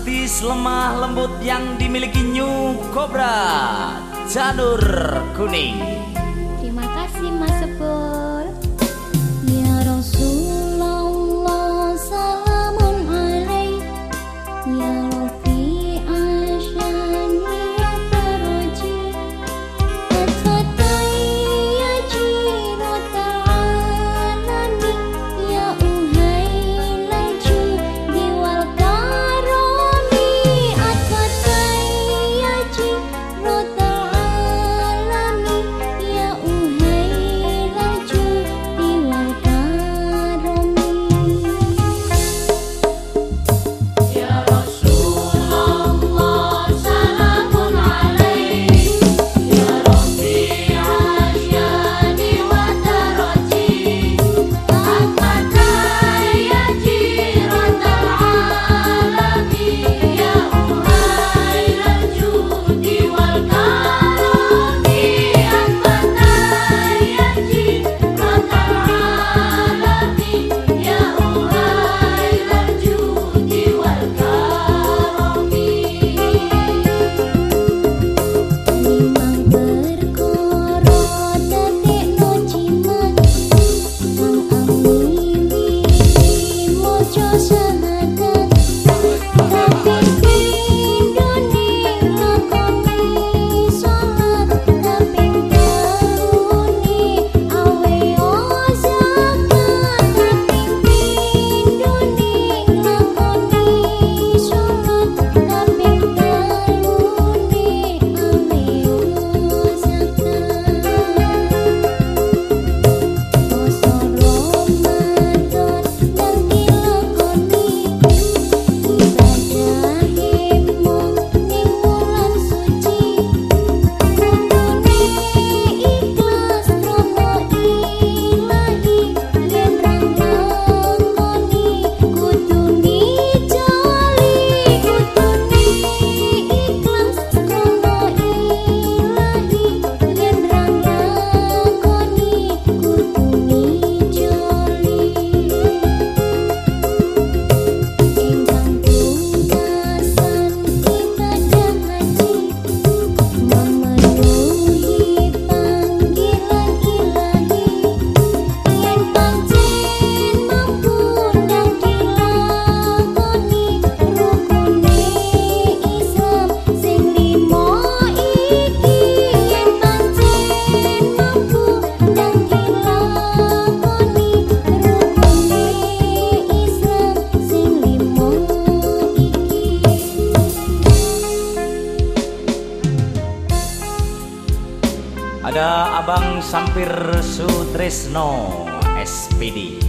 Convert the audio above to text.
artis lemah lembut yang dimiliki New Cobra Janur Kuning Ada Abang Sampir Sutrisno SPD